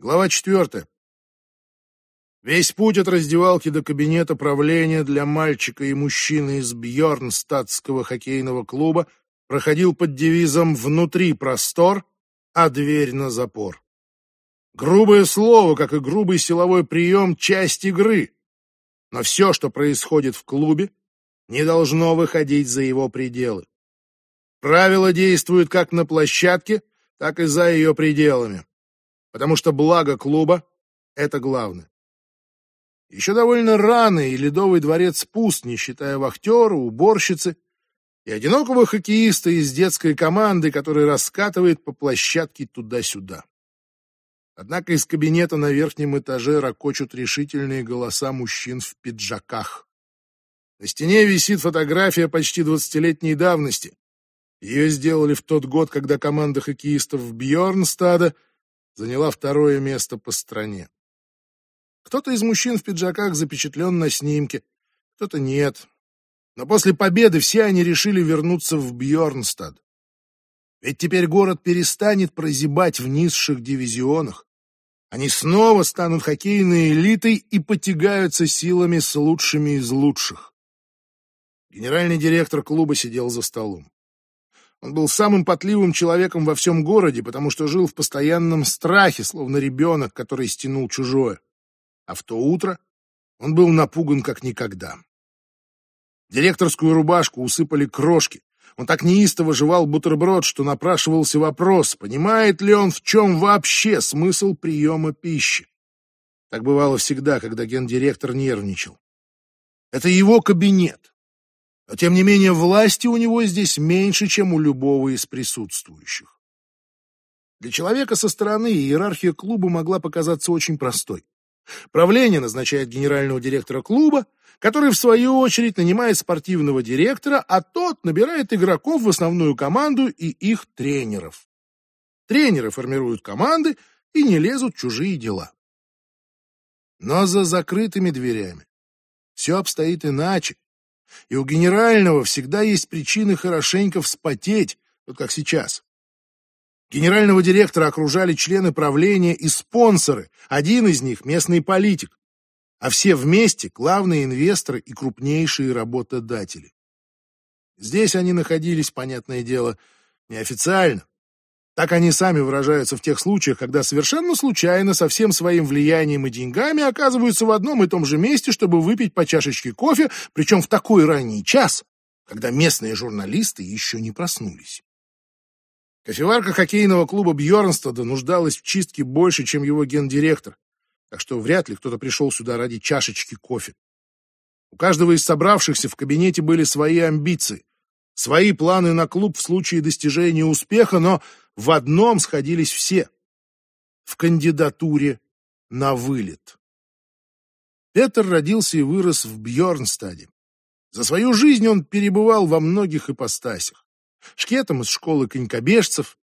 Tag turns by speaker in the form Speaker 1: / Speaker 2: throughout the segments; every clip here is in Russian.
Speaker 1: Глава четвертая. Весь путь от раздевалки до кабинета правления для мальчика и мужчины из Бьорнстадтского хоккейного клуба проходил под девизом «Внутри простор, а дверь на запор». Грубое слово, как и грубый силовой прием, часть игры. Но все, что происходит в клубе, не должно выходить за его пределы. Правила действуют как на площадке, так и за ее пределами потому что благо клуба — это главное. Еще довольно рано, и Ледовый дворец пуст, не считая вахтера, уборщицы и одинокого хоккеиста из детской команды, который раскатывает по площадке туда-сюда. Однако из кабинета на верхнем этаже ракочут решительные голоса мужчин в пиджаках. На стене висит фотография почти двадцатилетней давности. Ее сделали в тот год, когда команда хоккеистов Бьорнстада — заняла второе место по стране. Кто-то из мужчин в пиджаках запечатлен на снимке, кто-то нет. Но после победы все они решили вернуться в Бьорнстад. Ведь теперь город перестанет прозябать в низших дивизионах. Они снова станут хоккейной элитой и потягаются силами с лучшими из лучших. Генеральный директор клуба сидел за столом. Он был самым потливым человеком во всем городе, потому что жил в постоянном страхе, словно ребенок, который стянул чужое. А в то утро он был напуган как никогда. Директорскую рубашку усыпали крошки. Он так неистово жевал бутерброд, что напрашивался вопрос, понимает ли он, в чем вообще смысл приема пищи. Так бывало всегда, когда гендиректор нервничал. Это его кабинет. Но, тем не менее, власти у него здесь меньше, чем у любого из присутствующих. Для человека со стороны иерархия клуба могла показаться очень простой. Правление назначает генерального директора клуба, который, в свою очередь, нанимает спортивного директора, а тот набирает игроков в основную команду и их тренеров. Тренеры формируют команды и не лезут в чужие дела. Но за закрытыми дверями все обстоит иначе. И у генерального всегда есть причины хорошенько вспотеть, вот как сейчас. Генерального директора окружали члены правления и спонсоры, один из них — местный политик, а все вместе — главные инвесторы и крупнейшие работодатели. Здесь они находились, понятное дело, неофициально, так они сами выражаются в тех случаях, когда совершенно случайно со всем своим влиянием и деньгами оказываются в одном и том же месте, чтобы выпить по чашечке кофе, причем в такой ранний час, когда местные журналисты еще не проснулись. Кофеварка хоккейного клуба Бьернстада нуждалась в чистке больше, чем его гендиректор, так что вряд ли кто-то пришел сюда ради чашечки кофе. У каждого из собравшихся в кабинете были свои амбиции, свои планы на клуб в случае достижения успеха, но в одном сходились все — в кандидатуре на вылет. Петр родился и вырос в Бьорнстаде. За свою жизнь он перебывал во многих ипостасях. Шкетом из школы конькобежцев,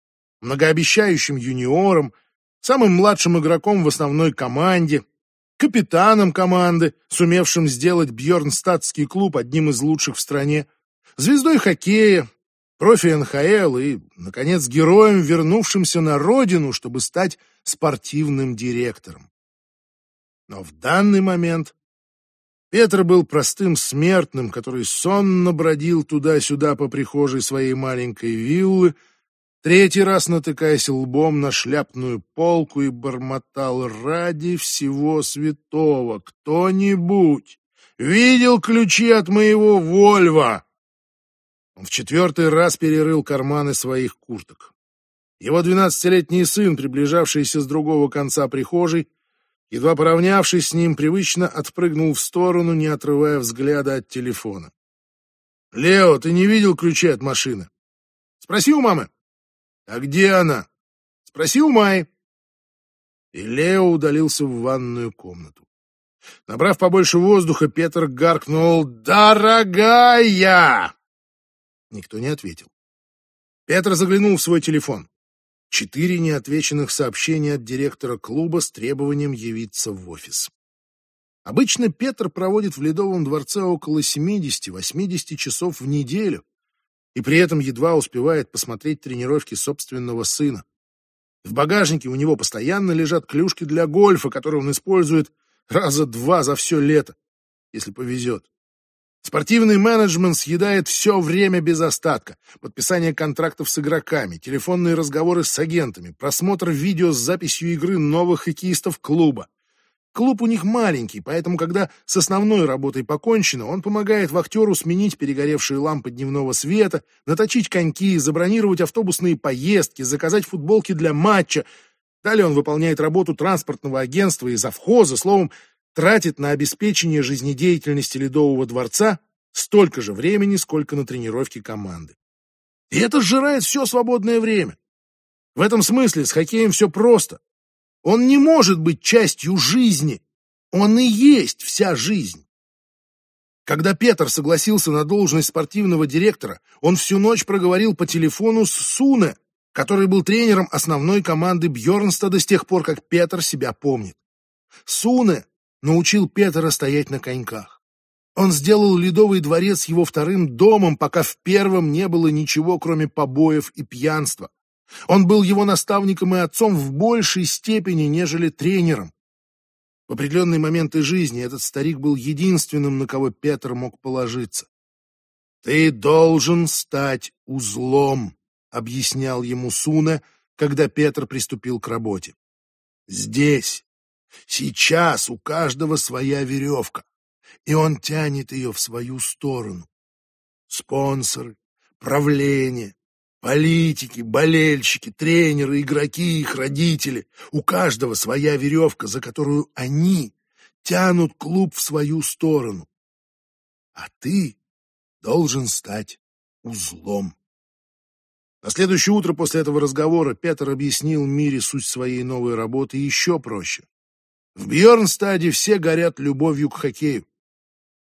Speaker 1: многообещающим юниором, самым младшим игроком в основной команде, капитаном команды, сумевшим сделать Бьорнстадтский клуб одним из лучших в стране, звездой хоккея, профи НХЛ и, наконец, героем, вернувшимся на родину, чтобы стать спортивным директором. Но в данный момент Петр был простым смертным, который сонно бродил туда-сюда по прихожей своей маленькой виллы, третий раз натыкаясь лбом на шляпную полку и бормотал «Ради всего святого! Кто-нибудь видел ключи от моего Вольва?» Он в четвертый раз перерыл карманы своих курток. Его двенадцатилетний сын, приближавшийся с другого конца прихожей, едва поравнявшись с ним, привычно отпрыгнул в сторону, не отрывая взгляда от телефона. «Лео, ты не видел ключи от машины?» «Спроси у мамы». «А где она?» «Спроси у Майи». И Лео удалился в ванную комнату. Набрав побольше воздуха, Петр гаркнул «Дорогая!» Никто не ответил. Петр заглянул в свой телефон. Четыре неотвеченных сообщения от директора клуба с требованием явиться в офис. Обычно Петр проводит в Ледовом дворце около 70-80 часов в неделю и при этом едва успевает посмотреть тренировки собственного сына. В багажнике у него постоянно лежат клюшки для гольфа, которые он использует раза два за все лето, если повезет. Спортивный менеджмент съедает все время без остатка. Подписание контрактов с игроками, телефонные разговоры с агентами, просмотр видео с записью игры новых хоккеистов клуба. Клуб у них маленький, поэтому, когда с основной работой покончено, он помогает вахтеру сменить перегоревшие лампы дневного света, наточить коньки, забронировать автобусные поездки, заказать футболки для матча. Далее он выполняет работу транспортного агентства и завхоза, словом, тратит на обеспечение жизнедеятельности Ледового дворца столько же времени, сколько на тренировки команды. И это сжирает все свободное время. В этом смысле с хоккеем все просто. Он не может быть частью жизни. Он и есть вся жизнь. Когда Петр согласился на должность спортивного директора, он всю ночь проговорил по телефону с Суне, который был тренером основной команды Бьернстада с тех пор, как Петр себя помнит. Суне научил Петра стоять на коньках. Он сделал Ледовый дворец его вторым домом, пока в первом не было ничего, кроме побоев и пьянства. Он был его наставником и отцом в большей степени, нежели тренером. В определенные моменты жизни этот старик был единственным, на кого Петр мог положиться. «Ты должен стать узлом», — объяснял ему Суна, когда Петр приступил к работе. «Здесь, Сейчас у каждого своя веревка, и он тянет ее в свою сторону. Спонсоры, правление, политики, болельщики, тренеры, игроки, их родители. У каждого своя веревка, за которую они тянут клуб в свою сторону. А ты должен стать узлом. На следующее утро после этого разговора Петр объяснил Мире суть своей новой работы еще проще. В Бьернстаде все горят любовью к хоккею.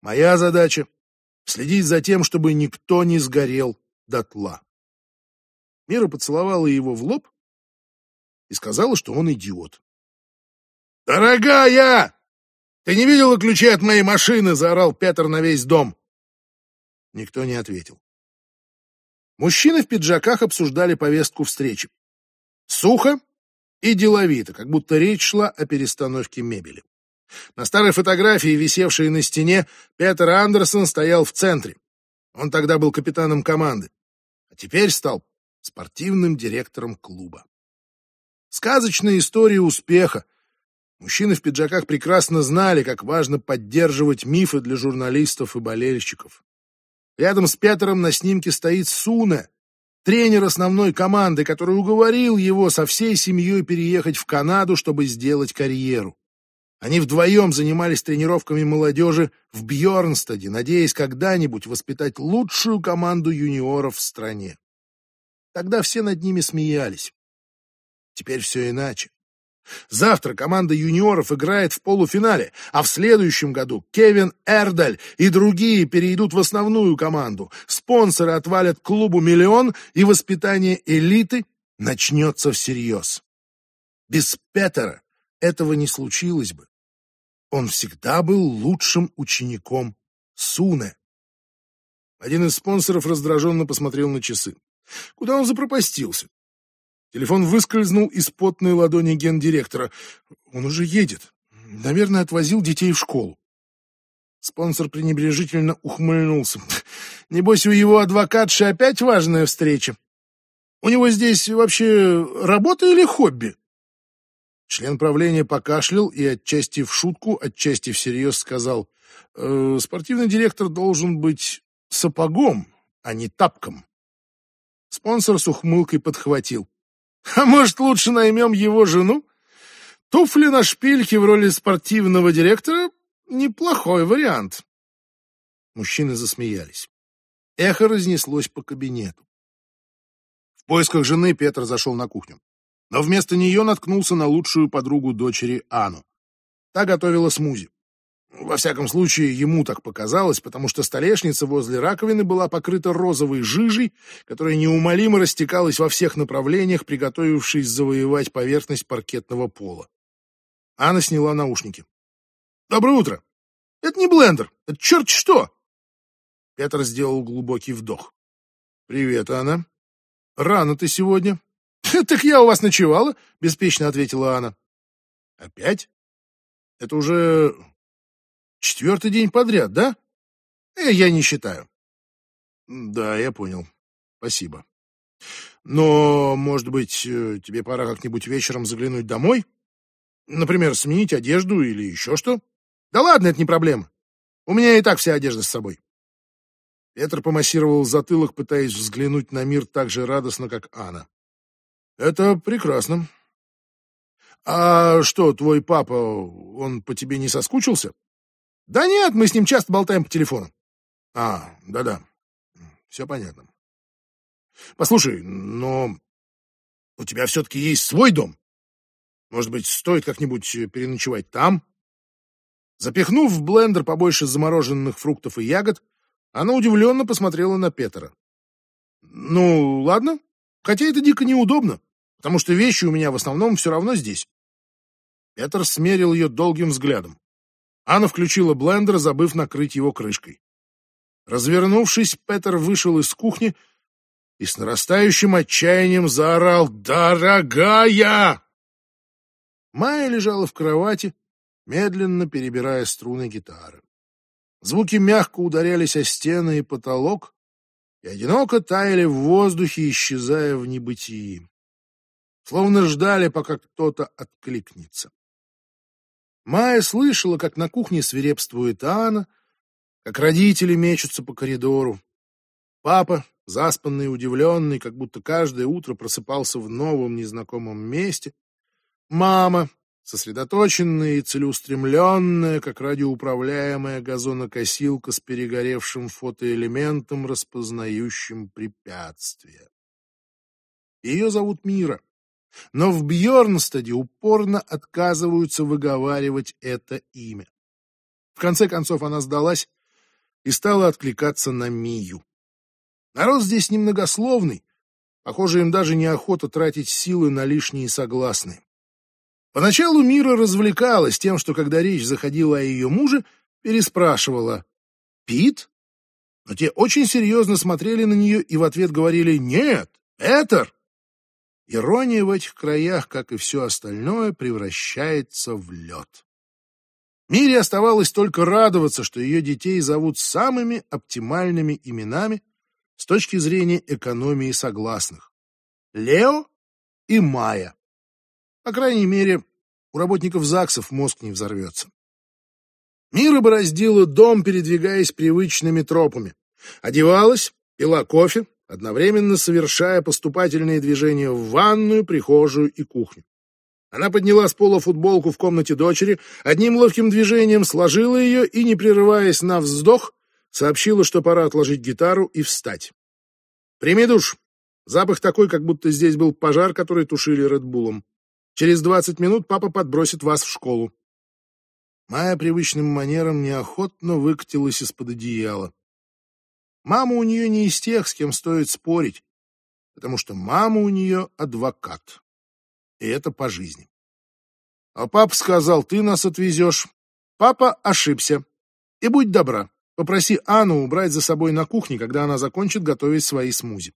Speaker 1: Моя задача — следить за тем, чтобы никто не сгорел дотла. Мира поцеловала его в лоб и сказала, что он идиот. «Дорогая! Ты не видела ключи от моей машины?» — заорал Петр на весь дом. Никто не ответил. Мужчины в пиджаках обсуждали повестку встречи. Сухо и деловито, как будто речь шла о перестановке мебели. На старой фотографии, висевшей на стене, Петер Андерсон стоял в центре. Он тогда был капитаном команды, а теперь стал спортивным директором клуба. Сказочная история успеха. Мужчины в пиджаках прекрасно знали, как важно поддерживать мифы для журналистов и болельщиков. Рядом с Петером на снимке стоит Суна, тренер основной команды, который уговорил его со всей семьей переехать в Канаду, чтобы сделать карьеру. Они вдвоем занимались тренировками молодежи в Бьорнстаде, надеясь когда-нибудь воспитать лучшую команду юниоров в стране. Тогда все над ними смеялись. Теперь все иначе. Завтра команда юниоров играет в полуфинале, а в следующем году Кевин Эрдаль и другие перейдут в основную команду. Спонсоры отвалят клубу миллион, и воспитание элиты начнется всерьез. Без Петера этого не случилось бы. Он всегда был лучшим учеником Суне. Один из спонсоров раздраженно посмотрел на часы. Куда он запропастился? Телефон выскользнул из потной ладони гендиректора. Он уже едет. Наверное, отвозил детей в школу. Спонсор пренебрежительно ухмыльнулся. Небось, у его адвокатши опять важная встреча. У него здесь вообще работа или хобби? Член правления покашлял и отчасти в шутку, отчасти всерьез сказал, э, спортивный директор должен быть сапогом, а не тапком. Спонсор с ухмылкой подхватил. А может, лучше наймем его жену? Туфли на шпильке в роли спортивного директора — неплохой вариант. Мужчины засмеялись. Эхо разнеслось по кабинету. В поисках жены Петр зашел на кухню. Но вместо нее наткнулся на лучшую подругу дочери Ану. Та готовила смузи. Во всяком случае, ему так показалось, потому что столешница возле раковины была покрыта розовой жижей, которая неумолимо растекалась во всех направлениях, приготовившись завоевать поверхность паркетного пола. Анна сняла наушники. «Доброе утро! Это не блендер, это черт что!» Петр сделал глубокий вдох. «Привет, Анна. Рано ты сегодня. «Так я у вас ночевала», — беспечно ответила Анна. «Опять? Это уже четвертый день подряд, да?» э, «Я не считаю». «Да, я понял. Спасибо. Но, может быть, э, тебе пора как-нибудь вечером заглянуть домой? Например, сменить одежду или еще что? Да ладно, это не проблема. У меня и так вся одежда с собой». Петр помассировал затылок, пытаясь взглянуть на мир так же радостно, как Анна. Это прекрасно. А что, твой папа, он по тебе не соскучился? Да нет, мы с ним часто болтаем по телефону. А, да-да, все понятно. Послушай, но у тебя все-таки есть свой дом. Может быть, стоит как-нибудь переночевать там? Запихнув в блендер побольше замороженных фруктов и ягод, она удивленно посмотрела на Петра. Ну, ладно, хотя это дико неудобно потому что вещи у меня в основном все равно здесь. Петр смерил ее долгим взглядом. Анна включила блендер, забыв накрыть его крышкой. Развернувшись, Петр вышел из кухни и с нарастающим отчаянием заорал «Дорогая!». Майя лежала в кровати, медленно перебирая струны гитары. Звуки мягко ударялись о стены и потолок и одиноко таяли в воздухе, исчезая в небытии словно ждали, пока кто-то откликнется. Майя слышала, как на кухне свирепствует Анна, как родители мечутся по коридору. Папа, заспанный и удивленный, как будто каждое утро просыпался в новом незнакомом месте. Мама, сосредоточенная и целеустремленная, как радиоуправляемая газонокосилка с перегоревшим фотоэлементом, распознающим препятствия. Ее зовут Мира но в Бьорнстаде упорно отказываются выговаривать это имя. В конце концов она сдалась и стала откликаться на Мию. Народ здесь немногословный, похоже, им даже неохота тратить силы на лишние согласные. Поначалу Мира развлекалась тем, что когда речь заходила о ее муже, переспрашивала «Пит?», но те очень серьезно смотрели на нее и в ответ говорили «Нет, Этер!» Ирония в этих краях, как и все остальное, превращается в лед. Мире оставалось только радоваться, что ее детей зовут самыми оптимальными именами с точки зрения экономии согласных. Лео и Майя. По крайней мере, у работников ЗАГСов мозг не взорвется. Мира бороздила дом, передвигаясь привычными тропами. Одевалась, пила кофе, одновременно совершая поступательные движения в ванную, прихожую и кухню. Она подняла с пола футболку в комнате дочери, одним ловким движением сложила ее и, не прерываясь на вздох, сообщила, что пора отложить гитару и встать. «Прими душ. Запах такой, как будто здесь был пожар, который тушили Редбулом. Через двадцать минут папа подбросит вас в школу». Майя привычным манером неохотно выкатилась из-под одеяла. Мама у нее не из тех, с кем стоит спорить, потому что мама у нее адвокат. И это по жизни. А папа сказал, ты нас отвезешь. Папа ошибся. И будь добра, попроси Анну убрать за собой на кухне, когда она закончит готовить свои смузи.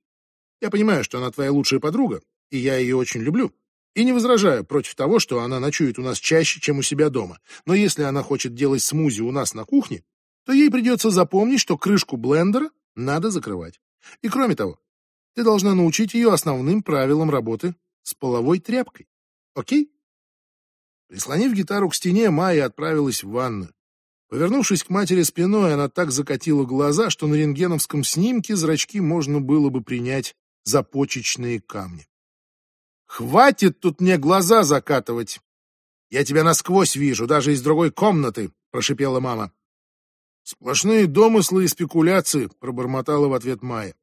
Speaker 1: Я понимаю, что она твоя лучшая подруга, и я ее очень люблю. И не возражаю против того, что она ночует у нас чаще, чем у себя дома. Но если она хочет делать смузи у нас на кухне, то ей придется запомнить, что крышку блендера надо закрывать. И кроме того, ты должна научить ее основным правилам работы с половой тряпкой. Окей? Прислонив гитару к стене, Майя отправилась в ванную. Повернувшись к матери спиной, она так закатила глаза, что на рентгеновском снимке зрачки можно было бы принять за почечные камни. «Хватит тут мне глаза закатывать! Я тебя насквозь вижу, даже из другой комнаты!» — прошипела мама. Сплошные домыслы и спекуляции, пробормотала в ответ Майя.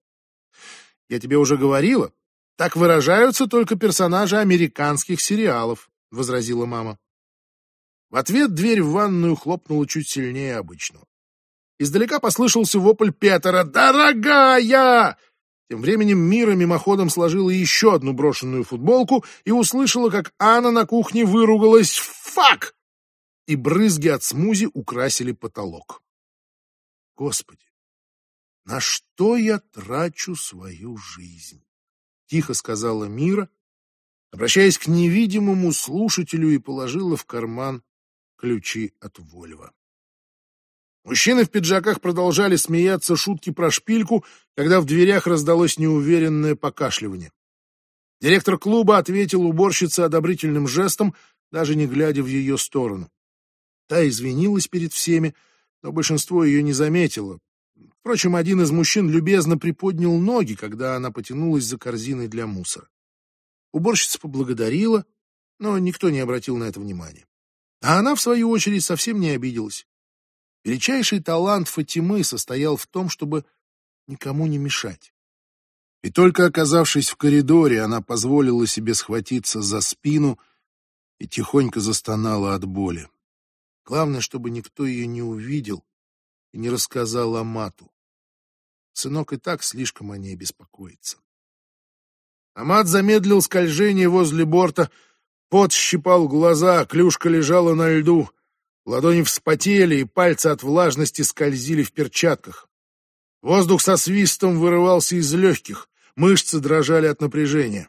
Speaker 1: Я тебе уже говорила, так выражаются только персонажи американских сериалов, возразила мама. В ответ дверь в ванную хлопнула чуть сильнее обычного. Издалека послышался вопль Петера «Дорогая!». Тем временем Мира мимоходом сложила еще одну брошенную футболку и услышала, как Анна на кухне выругалась «Фак!» и брызги от смузи украсили потолок. Господи, на что я трачу свою жизнь? Тихо сказала Мира, обращаясь к невидимому слушателю и положила в карман ключи от Вольва. Мужчины в пиджаках продолжали смеяться шутки про шпильку, когда в дверях раздалось неуверенное покашливание. Директор клуба ответил уборщице одобрительным жестом, даже не глядя в ее сторону. Та извинилась перед всеми, но большинство ее не заметило. Впрочем, один из мужчин любезно приподнял ноги, когда она потянулась за корзиной для мусора. Уборщица поблагодарила, но никто не обратил на это внимания. А она, в свою очередь, совсем не обиделась. Величайший талант Фатимы состоял в том, чтобы никому не мешать. И только оказавшись в коридоре, она позволила себе схватиться за спину и тихонько застонала от боли. Главное, чтобы никто ее не увидел и не рассказал Амату. Сынок и так слишком о ней беспокоится. Амат замедлил скольжение возле борта, пот щипал глаза, клюшка лежала на льду. Ладони вспотели, и пальцы от влажности скользили в перчатках. Воздух со свистом вырывался из легких, мышцы дрожали от напряжения.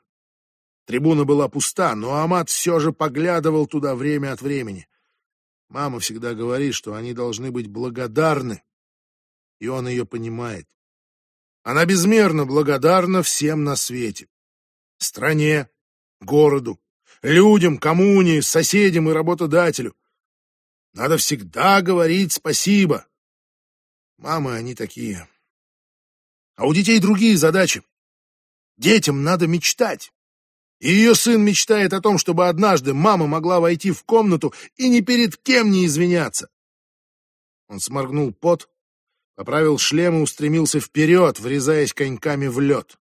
Speaker 1: Трибуна была пуста, но Амат все же поглядывал туда время от времени. Мама всегда говорит, что они должны быть благодарны, и он ее понимает. Она безмерно благодарна всем на свете. Стране, городу, людям, коммуне, соседям и работодателю. Надо всегда говорить спасибо. Мамы они такие. А у детей другие задачи. Детям надо мечтать. И ее сын мечтает о том, чтобы однажды мама могла войти в комнату и ни перед кем не извиняться. Он сморгнул пот, поправил шлем и устремился вперед, врезаясь коньками в лед.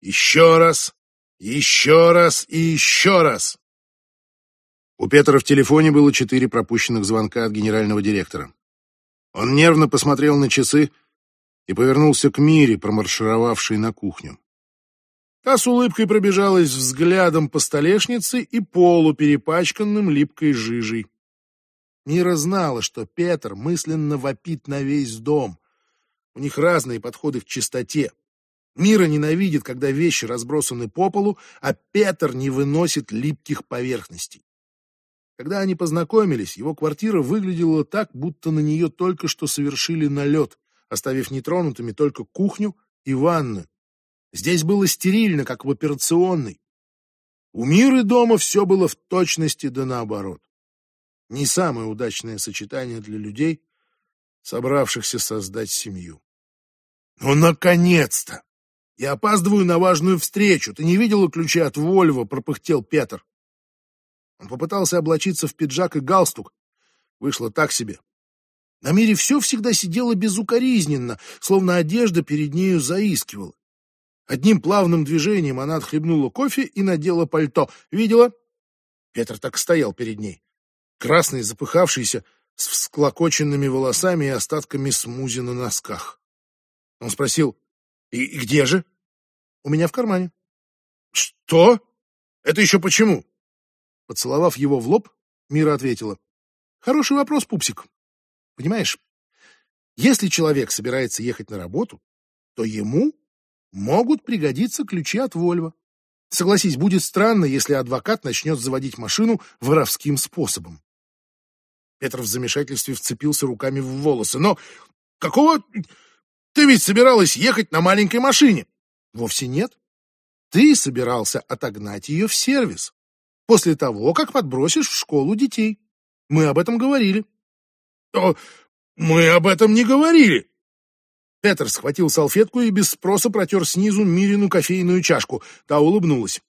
Speaker 1: Еще раз, еще раз и еще раз. У Петра в телефоне было четыре пропущенных звонка от генерального директора. Он нервно посмотрел на часы и повернулся к Мире, промаршировавшей на кухню. Та с улыбкой пробежалась взглядом по столешнице и полу, перепачканным липкой жижей. Мира знала, что Петр мысленно вопит на весь дом. У них разные подходы к чистоте. Мира ненавидит, когда вещи разбросаны по полу, а Петр не выносит липких поверхностей. Когда они познакомились, его квартира выглядела так, будто на нее только что совершили налет, оставив нетронутыми только кухню и ванную. Здесь было стерильно, как в операционной. У Миры дома все было в точности да наоборот. Не самое удачное сочетание для людей, собравшихся создать семью. «Ну, наконец-то! Я опаздываю на важную встречу. Ты не видела ключи от Вольво?» — пропыхтел Петр. Он попытался облачиться в пиджак и галстук. Вышло так себе. На мире все всегда сидело безукоризненно, словно одежда перед нею заискивала. Одним плавным движением она отхлебнула кофе и надела пальто. Видела? Петр так стоял перед ней. Красный, запыхавшийся, с всклокоченными волосами и остатками смузи на носках. Он спросил, и, и где же? У меня в кармане. Что? Это еще почему? Поцеловав его в лоб, Мира ответила. Хороший вопрос, пупсик. Понимаешь, если человек собирается ехать на работу, то ему могут пригодиться ключи от Вольво. Согласись, будет странно, если адвокат начнет заводить машину воровским способом. Петр в замешательстве вцепился руками в волосы. Но какого... Ты ведь собиралась ехать на маленькой машине. Вовсе нет. Ты собирался отогнать ее в сервис после того, как подбросишь в школу детей. Мы об этом говорили. О, мы об этом не говорили. Петер схватил салфетку и без спроса протер снизу Мирину кофейную чашку. Та улыбнулась.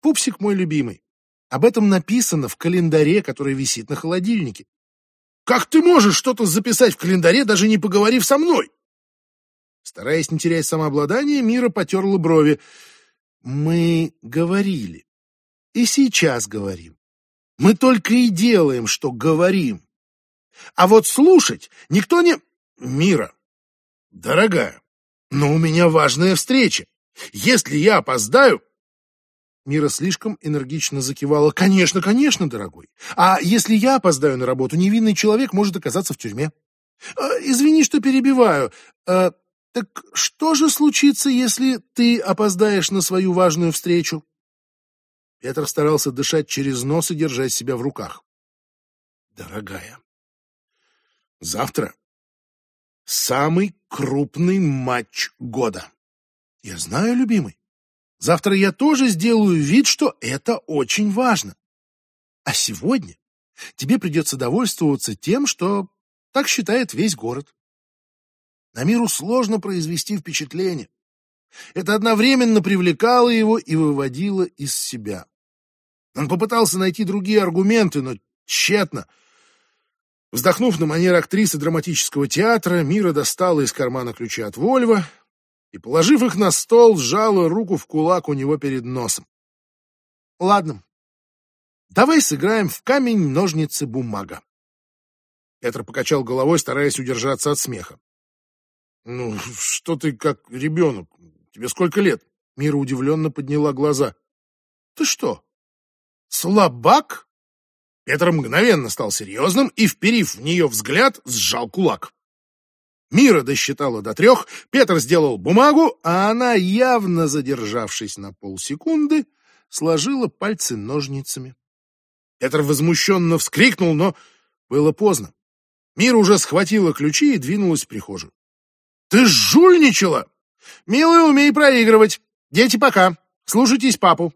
Speaker 1: Пупсик мой любимый. Об этом написано в календаре, который висит на холодильнике. Как ты можешь что-то записать в календаре, даже не поговорив со мной? Стараясь не терять самообладание, Мира потерла брови. Мы говорили. И сейчас говорим. Мы только и делаем, что говорим. А вот слушать никто не... Мира, дорогая, но у меня важная встреча. Если я опоздаю... Мира слишком энергично закивала. «Конечно, конечно, дорогой. А если я опоздаю на работу, невинный человек может оказаться в тюрьме. А, извини, что перебиваю. А, так что же случится, если ты опоздаешь на свою важную встречу?» Петр старался дышать через нос и держать себя в руках. Дорогая, завтра самый крупный матч года. Я знаю, любимый. Завтра я тоже сделаю вид, что это очень важно. А сегодня тебе придется довольствоваться тем, что так считает весь город. На миру сложно произвести впечатление. Это одновременно привлекало его и выводило из себя. Он попытался найти другие аргументы, но тщетно. Вздохнув на манер актрисы драматического театра, Мира достала из кармана ключи от Вольва и, положив их на стол, сжала руку в кулак у него перед носом. «Ладно, давай сыграем в камень, ножницы, бумага». Петр покачал головой, стараясь удержаться от смеха. «Ну, что ты как ребенок? Тебе сколько лет?» Мира удивленно подняла глаза. «Ты что, слабак?» Петр мгновенно стал серьезным и, вперив в нее взгляд, сжал кулак. Мира досчитала до трех, Петр сделал бумагу, а она, явно задержавшись на полсекунды, сложила пальцы ножницами. Петр возмущенно вскрикнул, но было поздно. Мира уже схватила ключи и двинулась в прихожую. «Ты жульничала! Милая, умей проигрывать! Дети, пока! Слушайтесь папу!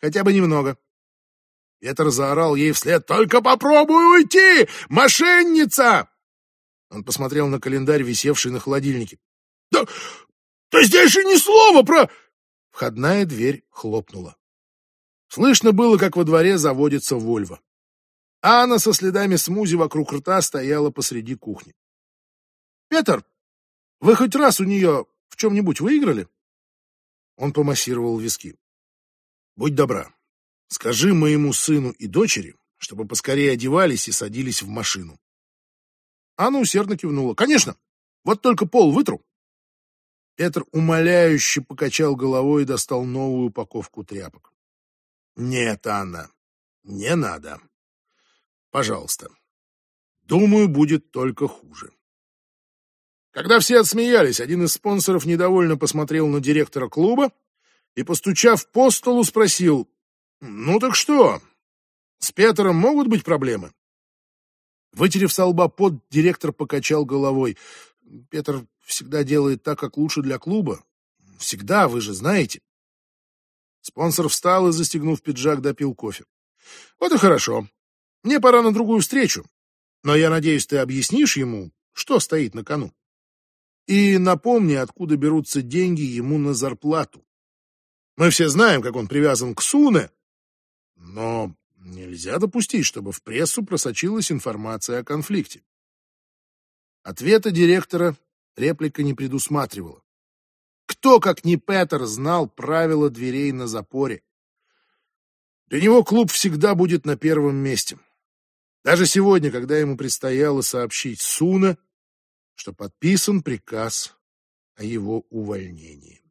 Speaker 1: Хотя бы немного!» Петр заорал ей вслед. «Только попробуй уйти! Мошенница!» Он посмотрел на календарь, висевший на холодильнике. «Да, да здесь же ни слова про...» Входная дверь хлопнула. Слышно было, как во дворе заводится Вольво. Анна со следами смузи вокруг рта стояла посреди кухни. «Петр, вы хоть раз у нее в чем-нибудь выиграли?» Он помассировал виски. «Будь добра, скажи моему сыну и дочери, чтобы поскорее одевались и садились в машину. Анна усердно кивнула. «Конечно! Вот только пол вытру!» Петр умоляюще покачал головой и достал новую упаковку тряпок. «Нет, Анна, не надо. Пожалуйста. Думаю, будет только хуже». Когда все отсмеялись, один из спонсоров недовольно посмотрел на директора клуба и, постучав по столу, спросил, «Ну так что, с Петром могут быть проблемы?» Вытерев со лба пот, директор покачал головой. Петр всегда делает так, как лучше для клуба. Всегда, вы же знаете. Спонсор встал и, застегнув пиджак, допил кофе. Вот и хорошо. Мне пора на другую встречу. Но я надеюсь, ты объяснишь ему, что стоит на кону. И напомни, откуда берутся деньги ему на зарплату. Мы все знаем, как он привязан к Суне, но Нельзя допустить, чтобы в прессу просочилась информация о конфликте. Ответа директора реплика не предусматривала. Кто, как не Петер, знал правила дверей на запоре? Для него клуб всегда будет на первом месте. Даже сегодня, когда ему предстояло сообщить Суна, что подписан приказ о его увольнении.